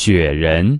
雪人。